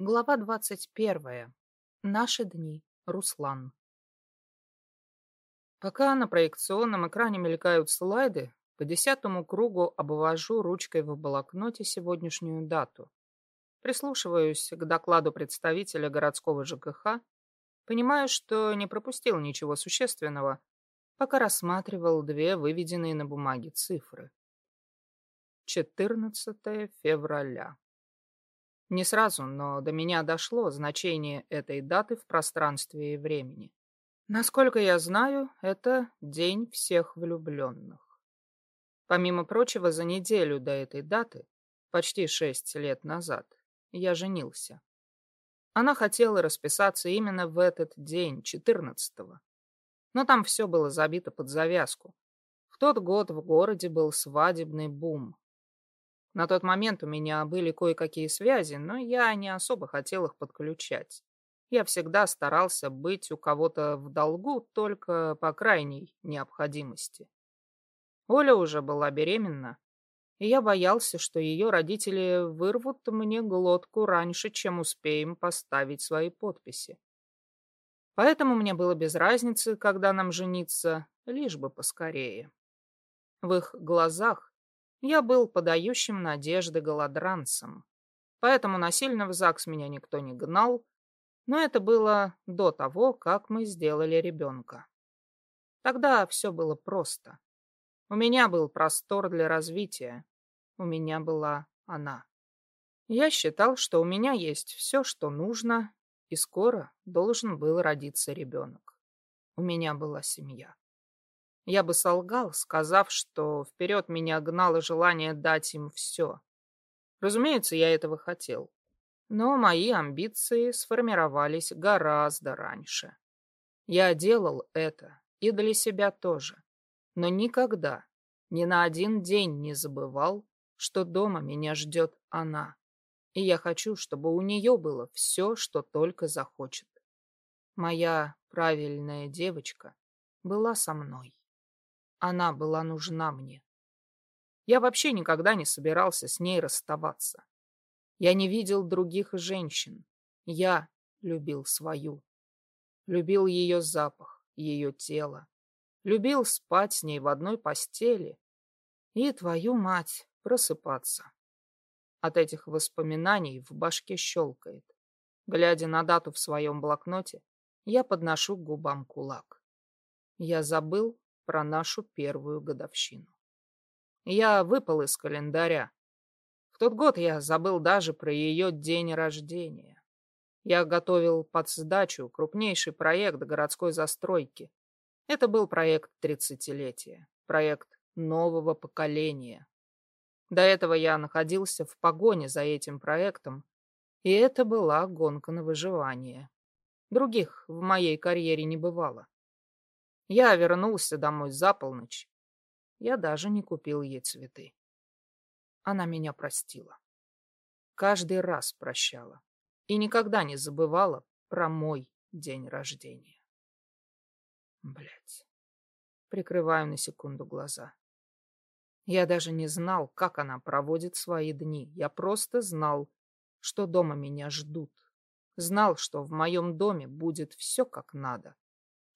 Глава двадцать первая. Наши дни. Руслан. Пока на проекционном экране мелькают слайды, по десятому кругу обвожу ручкой в блокноте сегодняшнюю дату. Прислушиваюсь к докладу представителя городского ЖКХ, понимаю, что не пропустил ничего существенного, пока рассматривал две выведенные на бумаге цифры. 14 февраля. Не сразу, но до меня дошло значение этой даты в пространстве и времени. Насколько я знаю, это День всех влюбленных. Помимо прочего, за неделю до этой даты, почти шесть лет назад, я женился. Она хотела расписаться именно в этот день, четырнадцатого. Но там все было забито под завязку. В тот год в городе был свадебный бум. На тот момент у меня были кое-какие связи, но я не особо хотел их подключать. Я всегда старался быть у кого-то в долгу только по крайней необходимости. Оля уже была беременна, и я боялся, что ее родители вырвут мне глотку раньше, чем успеем поставить свои подписи. Поэтому мне было без разницы, когда нам жениться, лишь бы поскорее. В их глазах я был подающим надежды голодранцем, поэтому насильно в ЗАГС меня никто не гнал, но это было до того, как мы сделали ребенка. Тогда все было просто. У меня был простор для развития, у меня была она. Я считал, что у меня есть все, что нужно, и скоро должен был родиться ребенок. У меня была семья. Я бы солгал, сказав, что вперед меня гнало желание дать им все. Разумеется, я этого хотел. Но мои амбиции сформировались гораздо раньше. Я делал это и для себя тоже. Но никогда, ни на один день не забывал, что дома меня ждет она. И я хочу, чтобы у нее было все, что только захочет. Моя правильная девочка была со мной. Она была нужна мне. Я вообще никогда не собирался с ней расставаться. Я не видел других женщин. Я любил свою. Любил ее запах, ее тело. Любил спать с ней в одной постели. И, твою мать, просыпаться. От этих воспоминаний в башке щелкает. Глядя на дату в своем блокноте, я подношу к губам кулак. Я забыл, про нашу первую годовщину. Я выпал из календаря. В тот год я забыл даже про ее день рождения. Я готовил под сдачу крупнейший проект городской застройки. Это был проект тридцатилетия, проект нового поколения. До этого я находился в погоне за этим проектом, и это была гонка на выживание. Других в моей карьере не бывало. Я вернулся домой за полночь. Я даже не купил ей цветы. Она меня простила. Каждый раз прощала. И никогда не забывала про мой день рождения. Блять. Прикрываю на секунду глаза. Я даже не знал, как она проводит свои дни. Я просто знал, что дома меня ждут. Знал, что в моем доме будет все как надо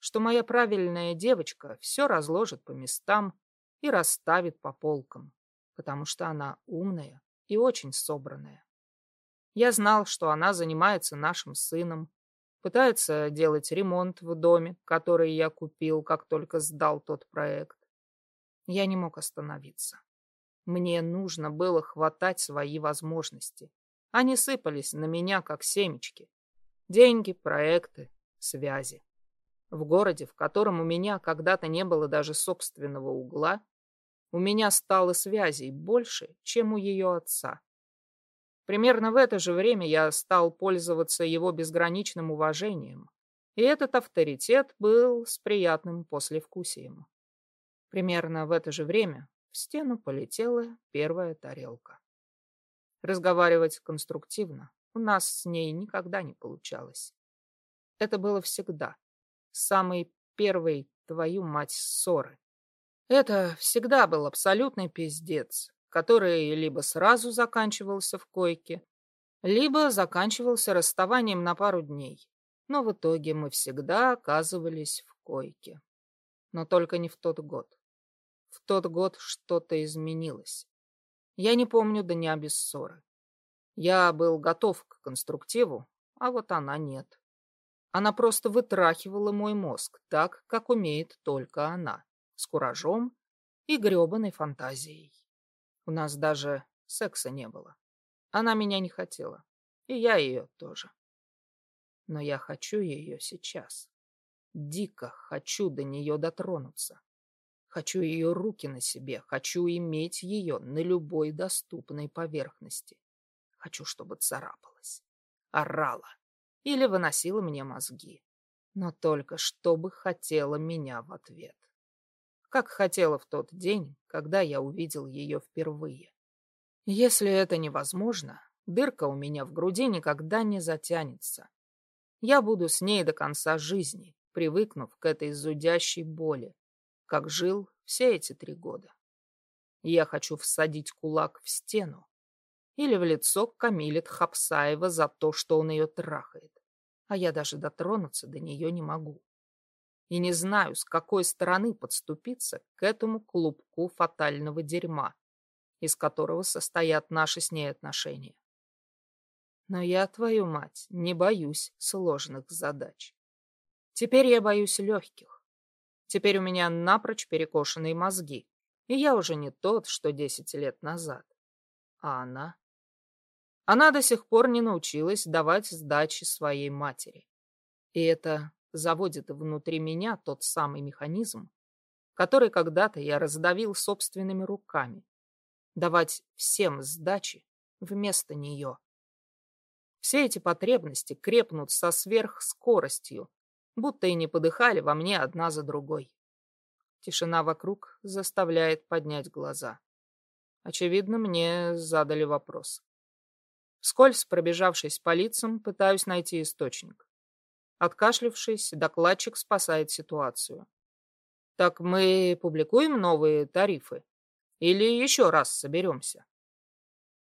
что моя правильная девочка все разложит по местам и расставит по полкам, потому что она умная и очень собранная. Я знал, что она занимается нашим сыном, пытается делать ремонт в доме, который я купил, как только сдал тот проект. Я не мог остановиться. Мне нужно было хватать свои возможности. Они сыпались на меня, как семечки. Деньги, проекты, связи. В городе, в котором у меня когда-то не было даже собственного угла, у меня стало связей больше, чем у ее отца. Примерно в это же время я стал пользоваться его безграничным уважением, и этот авторитет был с приятным послевкусием. Примерно в это же время в стену полетела первая тарелка. Разговаривать конструктивно у нас с ней никогда не получалось. Это было всегда самой первой, твою мать, ссоры. Это всегда был абсолютный пиздец, который либо сразу заканчивался в койке, либо заканчивался расставанием на пару дней. Но в итоге мы всегда оказывались в койке. Но только не в тот год. В тот год что-то изменилось. Я не помню дня без ссоры. Я был готов к конструктиву, а вот она нет. Она просто вытрахивала мой мозг так, как умеет только она, с куражом и гребаной фантазией. У нас даже секса не было. Она меня не хотела, и я ее тоже. Но я хочу ее сейчас. Дико хочу до нее дотронуться. Хочу ее руки на себе, хочу иметь ее на любой доступной поверхности. Хочу, чтобы царапалась, орала или выносила мне мозги. Но только чтобы хотела меня в ответ. Как хотела в тот день, когда я увидел ее впервые. Если это невозможно, дырка у меня в груди никогда не затянется. Я буду с ней до конца жизни, привыкнув к этой зудящей боли, как жил все эти три года. Я хочу всадить кулак в стену или в лицо Камилет Хапсаева за то, что он ее трахает, а я даже дотронуться до нее не могу. И не знаю, с какой стороны подступиться к этому клубку фатального дерьма, из которого состоят наши с ней отношения. Но я, твою мать, не боюсь сложных задач. Теперь я боюсь легких. Теперь у меня напрочь перекошенные мозги, и я уже не тот, что десять лет назад. А она? Она до сих пор не научилась давать сдачи своей матери. И это заводит внутри меня тот самый механизм, который когда-то я раздавил собственными руками, давать всем сдачи вместо нее. Все эти потребности крепнут со сверхскоростью, будто и не подыхали во мне одна за другой. Тишина вокруг заставляет поднять глаза. Очевидно, мне задали вопрос. Вскользь пробежавшись по лицам, пытаюсь найти источник. Откашлившись, докладчик спасает ситуацию. Так мы публикуем новые тарифы? Или еще раз соберемся?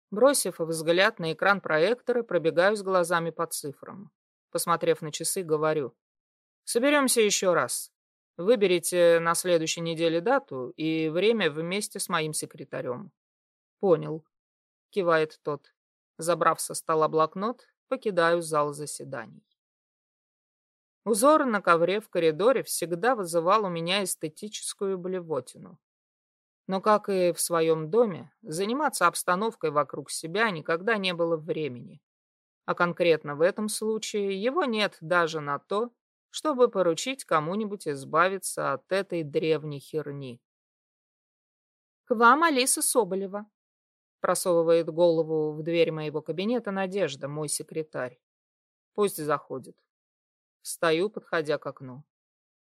Бросив взгляд на экран проектора, пробегаюсь глазами по цифрам. Посмотрев на часы, говорю. Соберемся еще раз. Выберите на следующей неделе дату и время вместе с моим секретарем. Понял. Кивает тот. Забрав со стола блокнот, покидаю зал заседаний. Узор на ковре в коридоре всегда вызывал у меня эстетическую блевотину. Но, как и в своем доме, заниматься обстановкой вокруг себя никогда не было времени. А конкретно в этом случае его нет даже на то, чтобы поручить кому-нибудь избавиться от этой древней херни. «К вам Алиса Соболева», — просовывает голову в дверь моего кабинета Надежда, мой секретарь. «Пусть заходит». Встаю, подходя к окну.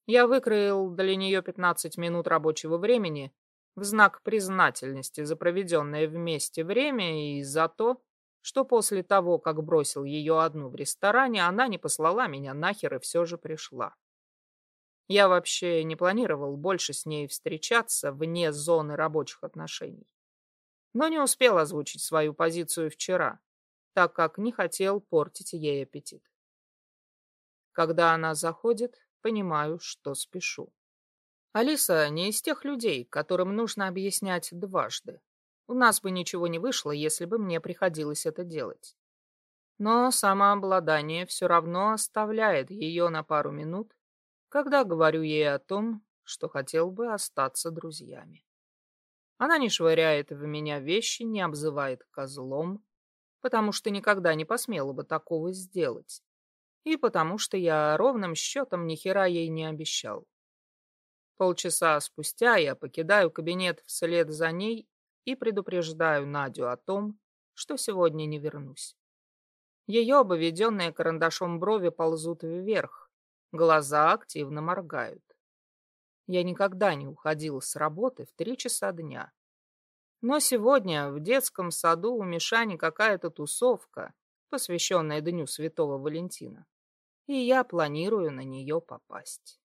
Я выкроил для нее 15 минут рабочего времени в знак признательности за проведенное вместе время и за то, что после того, как бросил ее одну в ресторане, она не послала меня нахер и все же пришла. Я вообще не планировал больше с ней встречаться вне зоны рабочих отношений. Но не успел озвучить свою позицию вчера, так как не хотел портить ей аппетит. Когда она заходит, понимаю, что спешу. Алиса не из тех людей, которым нужно объяснять дважды. У нас бы ничего не вышло, если бы мне приходилось это делать. Но самообладание все равно оставляет ее на пару минут, когда говорю ей о том, что хотел бы остаться друзьями. Она не швыряет в меня вещи, не обзывает козлом, потому что никогда не посмела бы такого сделать, и потому что я ровным счетом ни хера ей не обещал. Полчаса спустя я покидаю кабинет вслед за ней и предупреждаю Надю о том, что сегодня не вернусь. Ее обведенные карандашом брови ползут вверх, глаза активно моргают. Я никогда не уходил с работы в три часа дня. Но сегодня в детском саду у Мишани какая-то тусовка, посвященная Дню Святого Валентина, и я планирую на нее попасть.